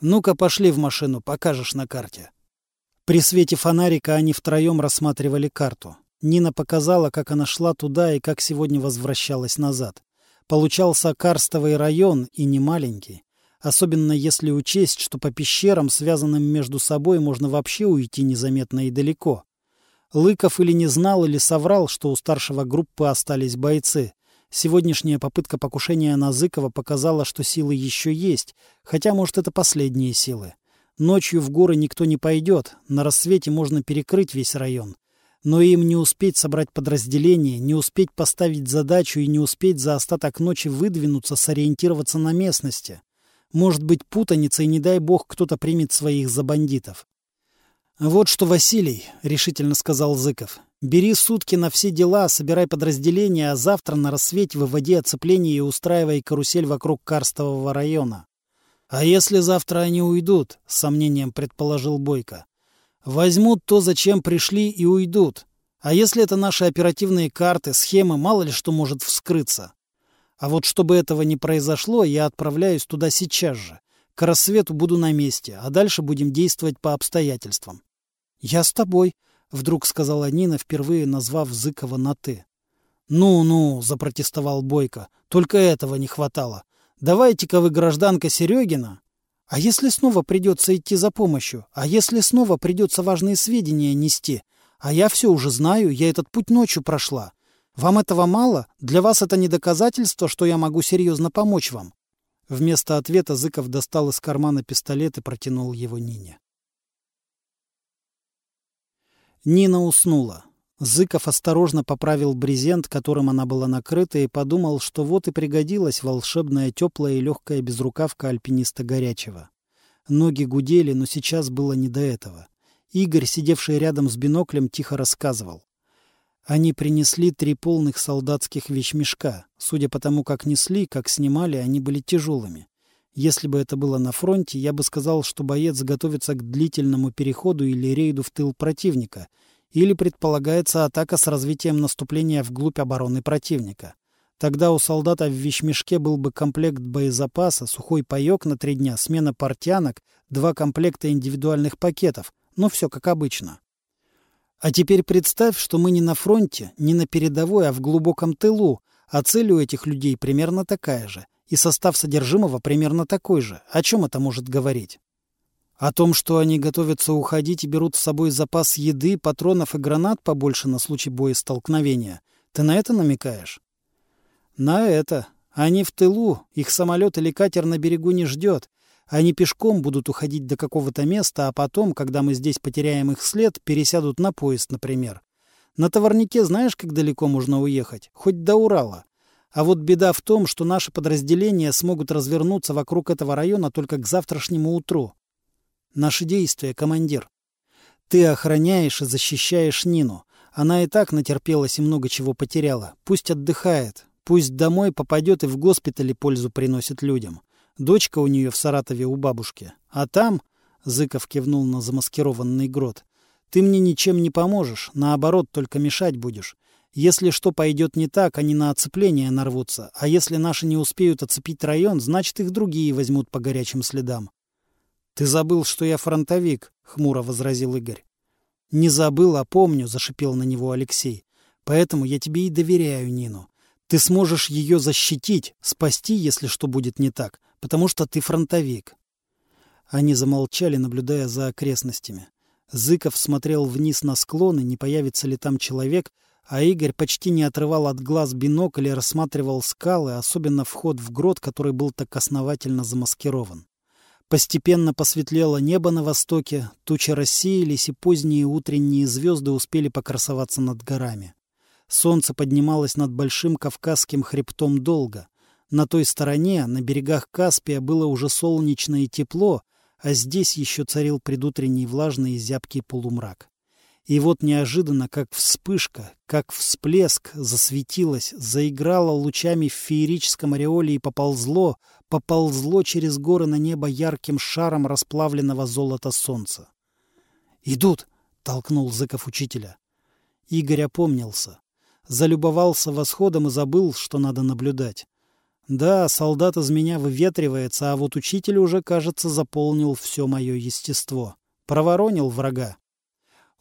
Ну-ка, пошли в машину, покажешь на карте. При свете фонарика они втроем рассматривали карту. Нина показала, как она шла туда и как сегодня возвращалась назад. Получался карстовый район, и не маленький особенно если учесть, что по пещерам, связанным между собой, можно вообще уйти незаметно и далеко. Лыков или не знал, или соврал, что у старшего группы остались бойцы. Сегодняшняя попытка покушения на Зыкова показала, что силы еще есть, хотя, может, это последние силы. Ночью в горы никто не пойдет, на рассвете можно перекрыть весь район. Но им не успеть собрать подразделение, не успеть поставить задачу и не успеть за остаток ночи выдвинуться, сориентироваться на местности. Может быть путаница, и не дай бог кто-то примет своих за бандитов. «Вот что, Василий», — решительно сказал Зыков, — «бери сутки на все дела, собирай подразделения, а завтра на рассвете выводи оцепление и устраивай карусель вокруг Карстового района». «А если завтра они уйдут?» — с сомнением предположил Бойко. «Возьмут то, зачем пришли, и уйдут. А если это наши оперативные карты, схемы, мало ли что может вскрыться. А вот чтобы этого не произошло, я отправляюсь туда сейчас же. К рассвету буду на месте, а дальше будем действовать по обстоятельствам. — Я с тобой, — вдруг сказала Нина, впервые назвав Зыкова на «ты». «Ну — запротестовал Бойко, — только этого не хватало. Давайте-ка вы гражданка Серегина. А если снова придется идти за помощью? А если снова придется важные сведения нести? А я все уже знаю, я этот путь ночью прошла. Вам этого мало? Для вас это не доказательство, что я могу серьезно помочь вам?» Вместо ответа Зыков достал из кармана пистолет и протянул его Нине. Нина уснула. Зыков осторожно поправил брезент, которым она была накрыта, и подумал, что вот и пригодилась волшебная теплая и легкая безрукавка альпиниста горячего. Ноги гудели, но сейчас было не до этого. Игорь, сидевший рядом с биноклем, тихо рассказывал. Они принесли три полных солдатских вещмешка. Судя по тому, как несли, как снимали, они были тяжелыми. Если бы это было на фронте, я бы сказал, что боец готовится к длительному переходу или рейду в тыл противника, или предполагается атака с развитием наступления вглубь обороны противника. Тогда у солдата в вещмешке был бы комплект боезапаса, сухой паёк на три дня, смена портянок, два комплекта индивидуальных пакетов. Ну, все как обычно. А теперь представь, что мы не на фронте, не на передовой, а в глубоком тылу, а цель у этих людей примерно такая же, и состав содержимого примерно такой же. О чем это может говорить? О том, что они готовятся уходить и берут с собой запас еды, патронов и гранат побольше на случай боестолкновения. Ты на это намекаешь? На это. Они в тылу, их самолет или катер на берегу не ждет. Они пешком будут уходить до какого-то места, а потом, когда мы здесь потеряем их след, пересядут на поезд, например. На товарнике знаешь, как далеко можно уехать? Хоть до Урала. А вот беда в том, что наши подразделения смогут развернуться вокруг этого района только к завтрашнему утру. Наши действия, командир. Ты охраняешь и защищаешь Нину. Она и так натерпелась и много чего потеряла. Пусть отдыхает. Пусть домой попадет и в госпитале пользу приносит людям. Дочка у нее в Саратове у бабушки. А там, — Зыков кивнул на замаскированный грот, — ты мне ничем не поможешь, наоборот, только мешать будешь. Если что пойдет не так, они на оцепление нарвутся, а если наши не успеют оцепить район, значит, их другие возьмут по горячим следам. — Ты забыл, что я фронтовик, — хмуро возразил Игорь. — Не забыл, а помню, — зашипел на него Алексей. — Поэтому я тебе и доверяю Нину. Ты сможешь ее защитить, спасти, если что будет не так, потому что ты фронтовик. Они замолчали, наблюдая за окрестностями. Зыков смотрел вниз на склоны, не появится ли там человек, а Игорь почти не отрывал от глаз бинокль и рассматривал скалы, особенно вход в грот, который был так основательно замаскирован. Постепенно посветлело небо на востоке, тучи рассеялись, и поздние утренние звезды успели покрасоваться над горами. Солнце поднималось над Большим Кавказским хребтом долго. На той стороне, на берегах Каспия, было уже солнечно и тепло, а здесь еще царил предутренний влажный и зябкий полумрак. И вот неожиданно, как вспышка, как всплеск, засветилось, заиграло лучами в феерическом ореоле и поползло, поползло через горы на небо ярким шаром расплавленного золота солнца. «Идут!» — толкнул Зыков учителя. Игорь опомнился. Залюбовался восходом и забыл, что надо наблюдать. Да, солдат из меня выветривается, а вот учитель уже, кажется, заполнил все мое естество. Проворонил врага.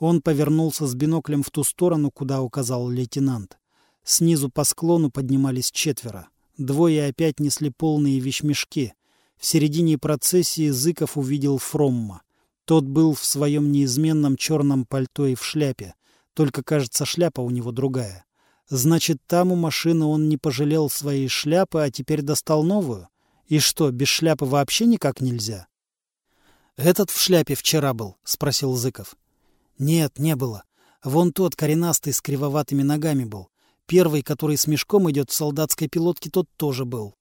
Он повернулся с биноклем в ту сторону, куда указал лейтенант. Снизу по склону поднимались четверо. Двое опять несли полные вещмешки. В середине процессии Зыков увидел Фромма. Тот был в своем неизменном черном пальто и в шляпе. Только, кажется, шляпа у него другая. Значит, там у машины он не пожалел своей шляпы, а теперь достал новую? И что, без шляпы вообще никак нельзя? — Этот в шляпе вчера был? — спросил Зыков. — Нет, не было. Вон тот коренастый с кривоватыми ногами был. Первый, который с мешком идет в солдатской пилотке, тот тоже был.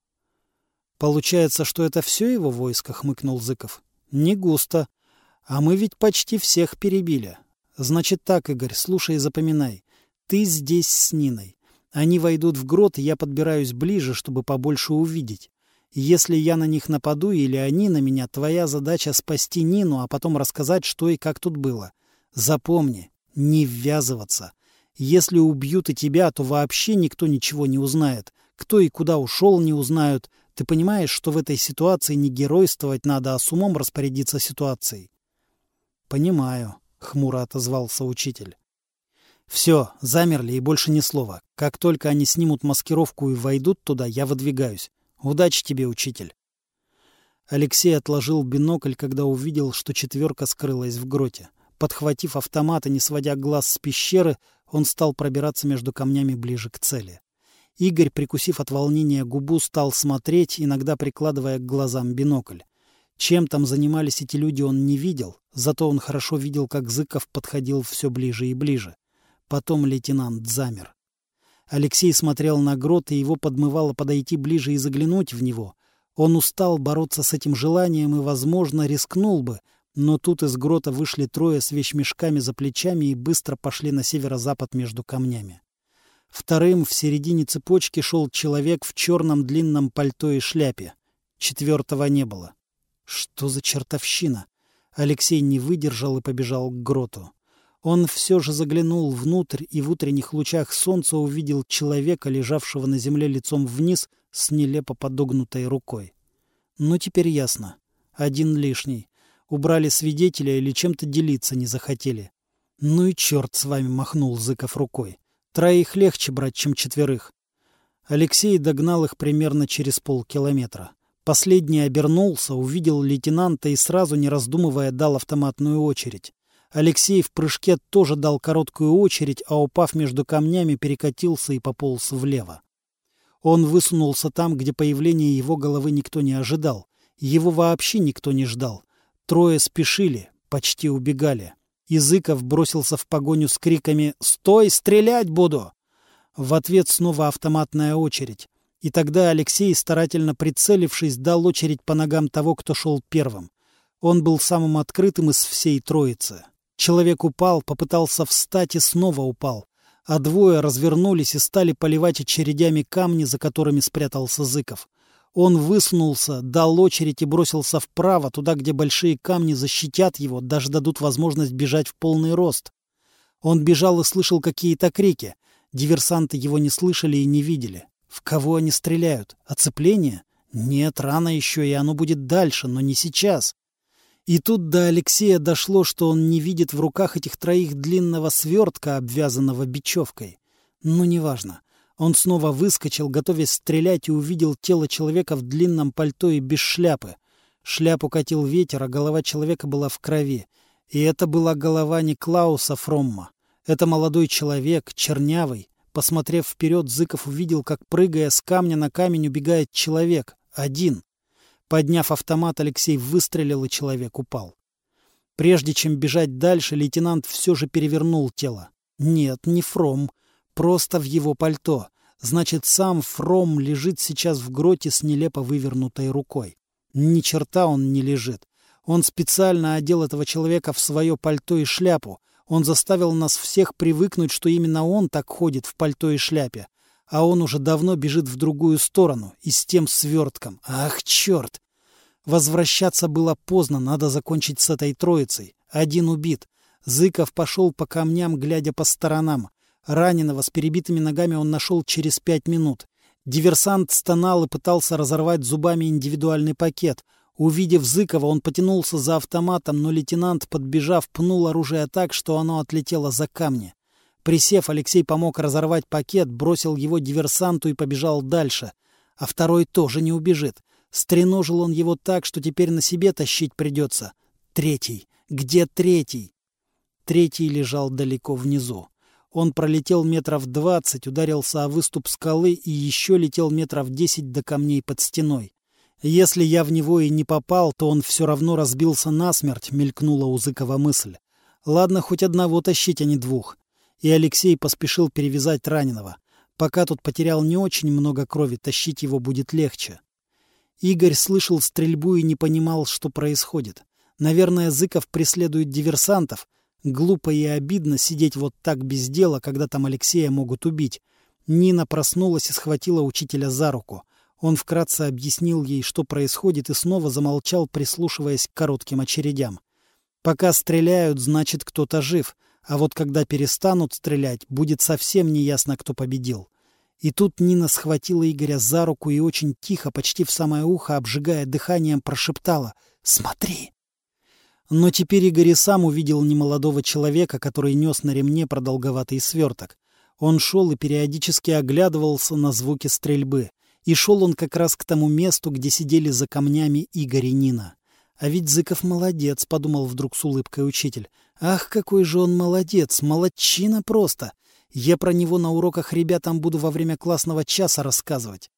— Получается, что это все его войско? — хмыкнул Зыков. — Не густо. А мы ведь почти всех перебили. Значит так, Игорь, слушай и запоминай. Ты здесь с Ниной. Они войдут в грот, я подбираюсь ближе, чтобы побольше увидеть. Если я на них нападу или они на меня, твоя задача спасти Нину, а потом рассказать, что и как тут было. Запомни, не ввязываться. Если убьют и тебя, то вообще никто ничего не узнает. Кто и куда ушел, не узнают. Ты понимаешь, что в этой ситуации не геройствовать надо, а с умом распорядиться ситуацией? — Понимаю, — хмуро отозвался учитель. Все, замерли и больше ни слова. Как только они снимут маскировку и войдут туда, я выдвигаюсь. Удачи тебе, учитель. Алексей отложил бинокль, когда увидел, что четверка скрылась в гроте. Подхватив автомат и не сводя глаз с пещеры, он стал пробираться между камнями ближе к цели. Игорь, прикусив от волнения губу, стал смотреть, иногда прикладывая к глазам бинокль. Чем там занимались эти люди, он не видел, зато он хорошо видел, как Зыков подходил все ближе и ближе. Потом лейтенант замер. Алексей смотрел на грот, и его подмывало подойти ближе и заглянуть в него. Он устал бороться с этим желанием и, возможно, рискнул бы, но тут из грота вышли трое с вещмешками за плечами и быстро пошли на северо-запад между камнями. Вторым в середине цепочки шел человек в черном длинном пальто и шляпе. Четвертого не было. Что за чертовщина? Алексей не выдержал и побежал к гроту. Он все же заглянул внутрь и в утренних лучах солнца увидел человека, лежавшего на земле лицом вниз с нелепо подогнутой рукой. Ну, теперь ясно. Один лишний. Убрали свидетеля или чем-то делиться не захотели. Ну и черт с вами махнул Зыков рукой. Троих легче брать, чем четверых. Алексей догнал их примерно через полкилометра. Последний обернулся, увидел лейтенанта и сразу, не раздумывая, дал автоматную очередь. Алексей в прыжке тоже дал короткую очередь, а упав между камнями, перекатился и пополз влево. Он высунулся там, где появления его головы никто не ожидал. Его вообще никто не ждал. Трое спешили, почти убегали. Языков бросился в погоню с криками «Стой, стрелять буду!». В ответ снова автоматная очередь. И тогда Алексей, старательно прицелившись, дал очередь по ногам того, кто шел первым. Он был самым открытым из всей троицы. Человек упал, попытался встать и снова упал. А двое развернулись и стали поливать очередями камни, за которыми спрятался Зыков. Он высунулся, дал очередь и бросился вправо, туда, где большие камни защитят его, даже дадут возможность бежать в полный рост. Он бежал и слышал какие-то крики. Диверсанты его не слышали и не видели. В кого они стреляют? Оцепление? Нет, рано еще, и оно будет дальше, но не сейчас. И тут до Алексея дошло, что он не видит в руках этих троих длинного свертка, обвязанного бечевкой. Ну, неважно. Он снова выскочил, готовясь стрелять, и увидел тело человека в длинном пальто и без шляпы. Шляпу катил ветер, а голова человека была в крови. И это была голова не Клауса Фромма. Это молодой человек, чернявый. Посмотрев вперед, Зыков увидел, как, прыгая с камня на камень, убегает человек. Один. Подняв автомат, Алексей выстрелил, и человек упал. Прежде чем бежать дальше, лейтенант все же перевернул тело. Нет, не Фром. Просто в его пальто. Значит, сам Фром лежит сейчас в гроте с нелепо вывернутой рукой. Ни черта он не лежит. Он специально одел этого человека в свое пальто и шляпу. Он заставил нас всех привыкнуть, что именно он так ходит в пальто и шляпе. А он уже давно бежит в другую сторону и с тем свертком. Ах, черт! Возвращаться было поздно, надо закончить с этой троицей. Один убит. Зыков пошел по камням, глядя по сторонам. Раненого с перебитыми ногами он нашел через пять минут. Диверсант стонал и пытался разорвать зубами индивидуальный пакет. Увидев Зыкова, он потянулся за автоматом, но лейтенант, подбежав, пнул оружие так, что оно отлетело за камни. Присев, Алексей помог разорвать пакет, бросил его диверсанту и побежал дальше. А второй тоже не убежит. Стреножил он его так, что теперь на себе тащить придется. Третий. Где третий? Третий лежал далеко внизу. Он пролетел метров двадцать, ударился о выступ скалы и еще летел метров десять до камней под стеной. «Если я в него и не попал, то он все равно разбился насмерть», — мелькнула у мысль. «Ладно, хоть одного тащить, а не двух». И Алексей поспешил перевязать раненого. Пока тут потерял не очень много крови, тащить его будет легче. Игорь слышал стрельбу и не понимал, что происходит. Наверное, Зыков преследует диверсантов — Глупо и обидно сидеть вот так без дела, когда там Алексея могут убить. Нина проснулась и схватила учителя за руку. Он вкратце объяснил ей, что происходит, и снова замолчал, прислушиваясь к коротким очередям. Пока стреляют, значит, кто-то жив, а вот когда перестанут стрелять, будет совсем неясно, кто победил. И тут Нина схватила Игоря за руку и очень тихо, почти в самое ухо, обжигая дыханием, прошептала «Смотри!». Но теперь Игорь и сам увидел немолодого человека, который нес на ремне продолговатый сверток. Он шел и периодически оглядывался на звуки стрельбы. И шел он как раз к тому месту, где сидели за камнями Игорь и Нина. «А ведь Зыков молодец», — подумал вдруг с улыбкой учитель. «Ах, какой же он молодец! Молодчина просто! Я про него на уроках ребятам буду во время классного часа рассказывать».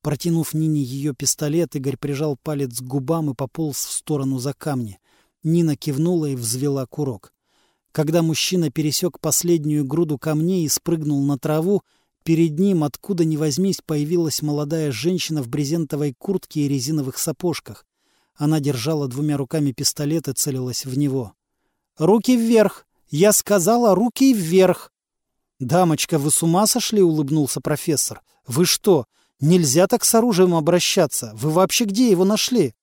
Протянув Нине ее пистолет, Игорь прижал палец к губам и пополз в сторону за камни. Нина кивнула и взвела курок. Когда мужчина пересек последнюю груду камней и спрыгнул на траву, перед ним, откуда ни возьмись, появилась молодая женщина в брезентовой куртке и резиновых сапожках. Она держала двумя руками пистолет и целилась в него. «Руки вверх! Я сказала, руки вверх!» «Дамочка, вы с ума сошли?» — улыбнулся профессор. «Вы что, нельзя так с оружием обращаться? Вы вообще где его нашли?»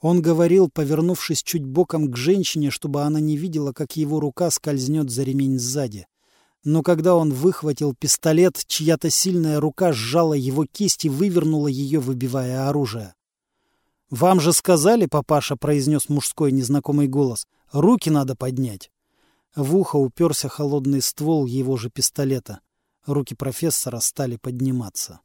Он говорил, повернувшись чуть боком к женщине, чтобы она не видела, как его рука скользнет за ремень сзади. Но когда он выхватил пистолет, чья-то сильная рука сжала его кисть и вывернула ее, выбивая оружие. «Вам же сказали, папаша», — произнес мужской незнакомый голос, — «руки надо поднять». В ухо уперся холодный ствол его же пистолета. Руки профессора стали подниматься.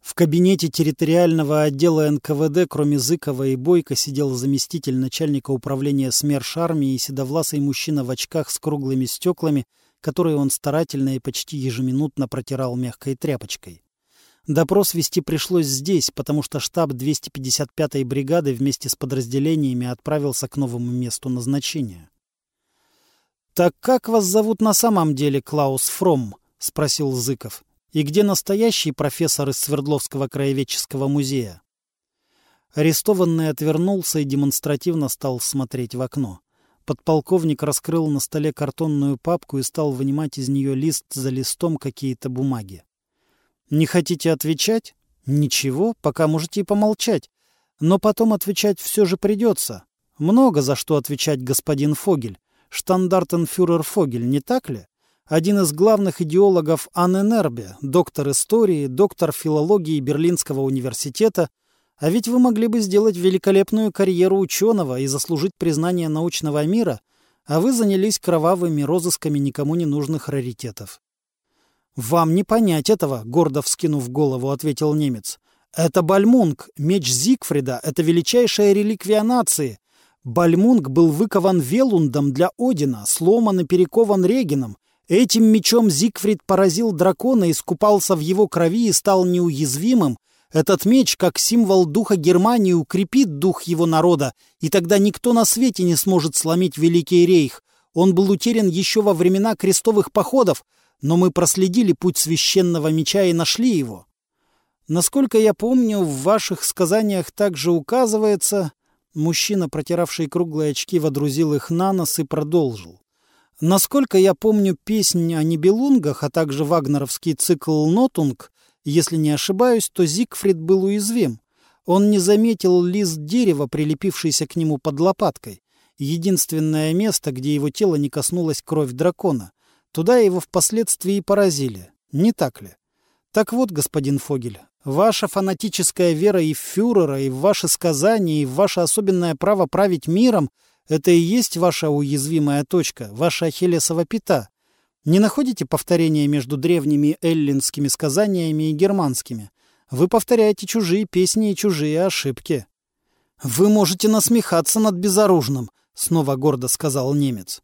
В кабинете территориального отдела НКВД, кроме Зыкова и Бойко, сидел заместитель начальника управления СМЕРШ армии и седовласый мужчина в очках с круглыми стеклами, которые он старательно и почти ежеминутно протирал мягкой тряпочкой. Допрос вести пришлось здесь, потому что штаб 255-й бригады вместе с подразделениями отправился к новому месту назначения. «Так как вас зовут на самом деле Клаус Фромм?» — спросил Зыков. «И где настоящий профессор из Свердловского краеведческого музея?» Арестованный отвернулся и демонстративно стал смотреть в окно. Подполковник раскрыл на столе картонную папку и стал вынимать из нее лист за листом какие-то бумаги. «Не хотите отвечать? Ничего, пока можете и помолчать. Но потом отвечать все же придется. Много за что отвечать господин Фогель. Штандартенфюрер Фогель, не так ли? Один из главных идеологов Анненербе, доктор истории, доктор филологии Берлинского университета. А ведь вы могли бы сделать великолепную карьеру ученого и заслужить признание научного мира, а вы занялись кровавыми розысками никому не нужных раритетов. «Вам не понять этого», — гордо вскинув голову, ответил немец. «Это Бальмунг, меч Зигфрида, это величайшая реликвия нации. Бальмунг был выкован Велундом для Одина, сломан и перекован Регином. Этим мечом Зигфрид поразил дракона, искупался в его крови и стал неуязвимым. Этот меч, как символ духа Германии, укрепит дух его народа, и тогда никто на свете не сможет сломить Великий Рейх. Он был утерян еще во времена крестовых походов, но мы проследили путь священного меча и нашли его. Насколько я помню, в ваших сказаниях также указывается, Мужчина, протиравший круглые очки, водрузил их на нос и продолжил. Насколько я помню песнь о Нибелунгах, а также вагнеровский цикл «Нотунг», если не ошибаюсь, то Зигфрид был уязвим. Он не заметил лист дерева, прилепившийся к нему под лопаткой. Единственное место, где его тело не коснулась кровь дракона. Туда его впоследствии и поразили. Не так ли? Так вот, господин Фогель, Ваша фанатическая вера и в фюрера, и в ваши сказания, и в ваше особенное право править миром — это и есть ваша уязвимая точка, ваша ахиллесова пята. Не находите повторения между древними эллинскими сказаниями и германскими? Вы повторяете чужие песни и чужие ошибки. «Вы можете насмехаться над безоружным», — снова гордо сказал немец.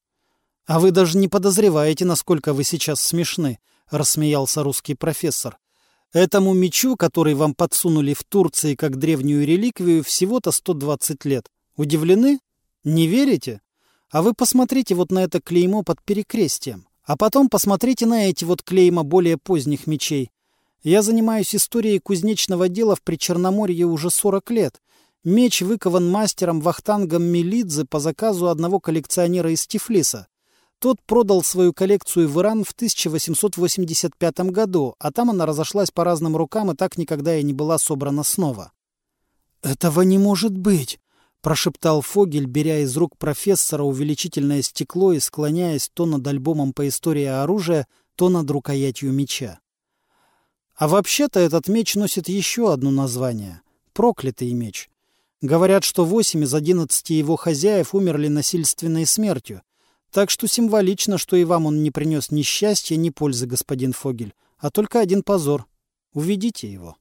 «А вы даже не подозреваете, насколько вы сейчас смешны», — рассмеялся русский профессор. Этому мечу, который вам подсунули в Турции как древнюю реликвию, всего-то 120 лет. Удивлены? Не верите? А вы посмотрите вот на это клеймо под перекрестием. А потом посмотрите на эти вот клейма более поздних мечей. Я занимаюсь историей кузнечного дела в Причерноморье уже 40 лет. Меч выкован мастером Вахтангом Мелидзе по заказу одного коллекционера из Тифлиса. Тот продал свою коллекцию в Иран в 1885 году, а там она разошлась по разным рукам и так никогда и не была собрана снова. «Этого не может быть!» — прошептал Фогель, беря из рук профессора увеличительное стекло и склоняясь то над альбомом по истории оружия, то над рукоятью меча. А вообще-то этот меч носит еще одно название — проклятый меч. Говорят, что восемь из одиннадцати его хозяев умерли насильственной смертью, так что символично, что и вам он не принес ни счастья, ни пользы, господин Фогель, а только один позор. Уведите его.